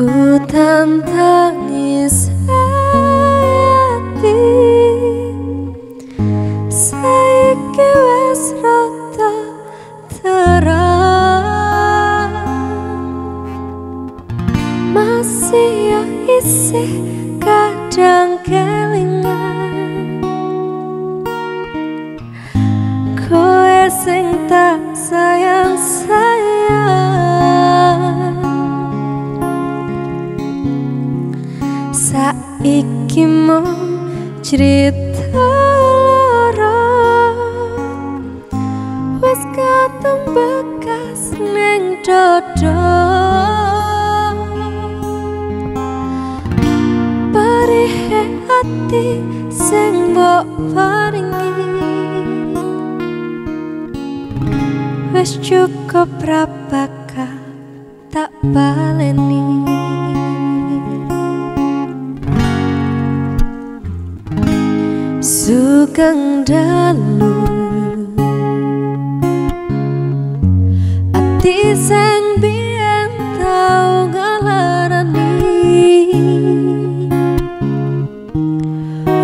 Utan tangis hati. Saiki wes rata terang. Masih ya isi kadang kelingan. Kowe sing tak sayang sayang Saiki mau cerita lara. Wes katung bekas neng dodo Parihe hati sing mbok paringi Wes cukup rapaka tak baleni Sugeng dalu. Ati sang biyen tau ngalarani.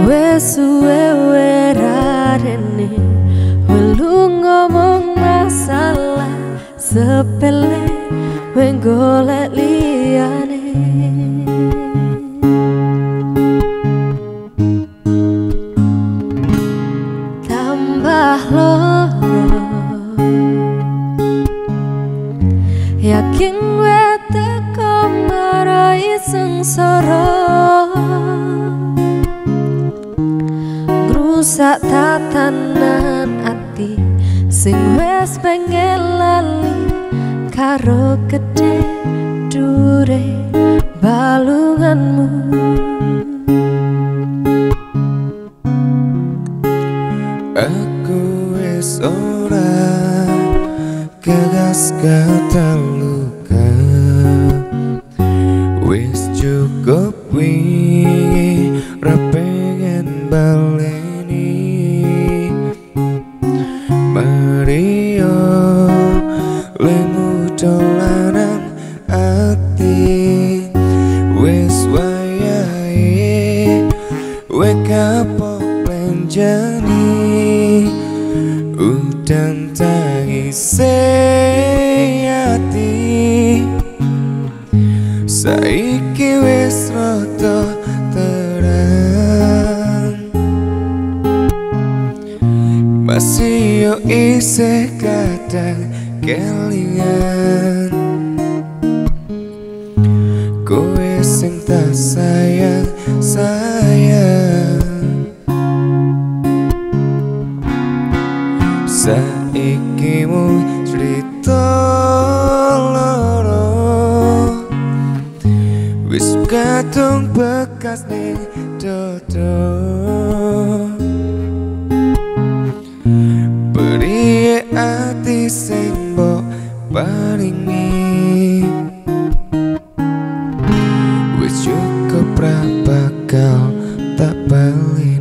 Wes suwe werarene Welu ngomong masalah sepele Weng golek sengsara. Ngrusak tatanan ati sing wes pengen lali karo gede dure balunganmu. Aku wis ora gagas kata cukup wingi ra pengen baleni. Mario lemu dolanan ati Wis wayahe we kapok lenjani Udan tangis hati Saiki wis rada terang. Masih yo isih kadang kelingan. Kowe sing tak sayang katung bekas ning dodo Beri ati sing paringi. Wis cukup ra tak baleni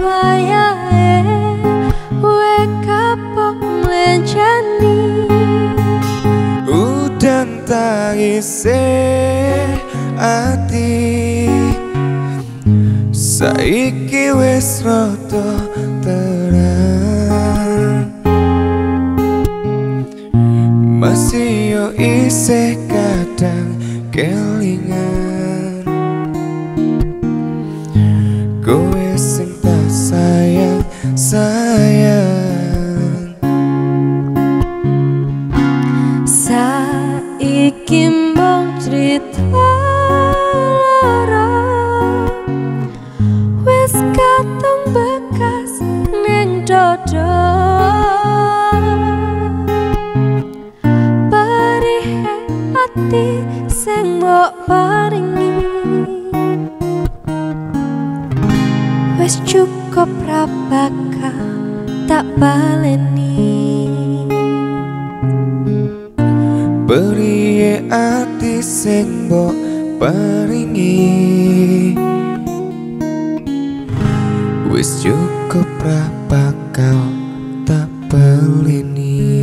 wayahe we kapok mlencani Udan tangis ati Saiki wis rada terang Masih yo isih kadang kelingan sayang Saiki mbong cerita lara Wis katong bekas neng dodo Perihe hati sing mbok paringi. Wis cukup rapat tak baleni. Beriye ati sing mbok paringi. Wis cukup ra bakal tak pelini